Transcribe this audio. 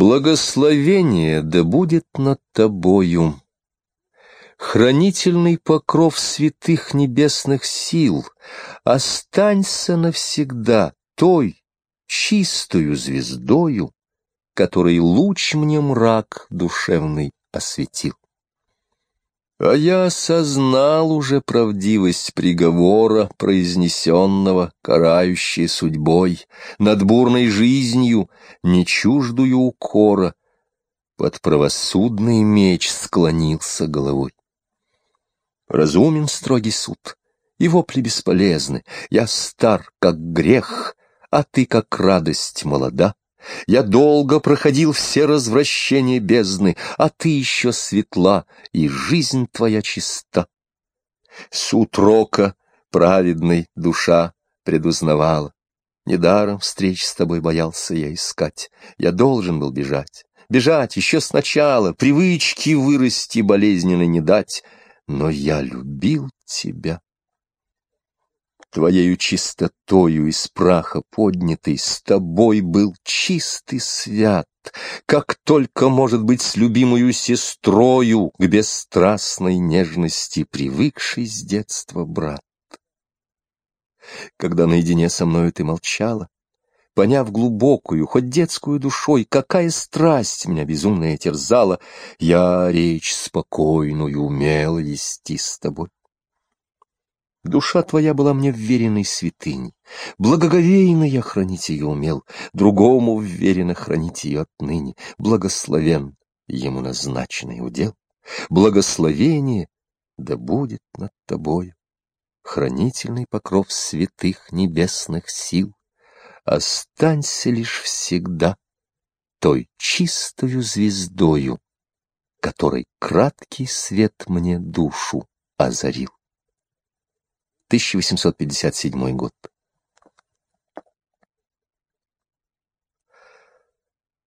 Благословение да будет над тобою. Хранительный покров святых небесных сил, Останься навсегда той чистою звездою, Которой луч мне мрак душевный осветил. А я осознал уже правдивость приговора, произнесенного, карающей судьбой, над бурной жизнью, не чуждую укора, под правосудный меч склонился головой. Разумен строгий суд, и вопли бесполезны, я стар, как грех, а ты, как радость, молода. Я долго проходил все развращения бездны, а ты еще светла, и жизнь твоя чиста. Суд рока, праведный, душа предузнавала. Недаром встреч с тобой боялся я искать. Я должен был бежать. Бежать еще сначала, привычки вырасти болезненно не дать. Но я любил тебя. Твоею чистотою из праха поднятый С тобой был чистый свят, Как только может быть с любимою сестрою К бесстрастной нежности привыкший с детства брат. Когда наедине со мною ты молчала, Поняв глубокую, хоть детскую душой, Какая страсть меня безумная терзала, Я речь спокойную умел вести с тобой. Душа твоя была мне вверенной святыней, Благоговейно я хранить ее умел, Другому вверено хранить ее отныне, Благословен ему назначенный удел, Благословение да будет над тобою, Хранительный покров святых небесных сил, Останься лишь всегда той чистою звездою, Которой краткий свет мне душу озарил. 1857 год.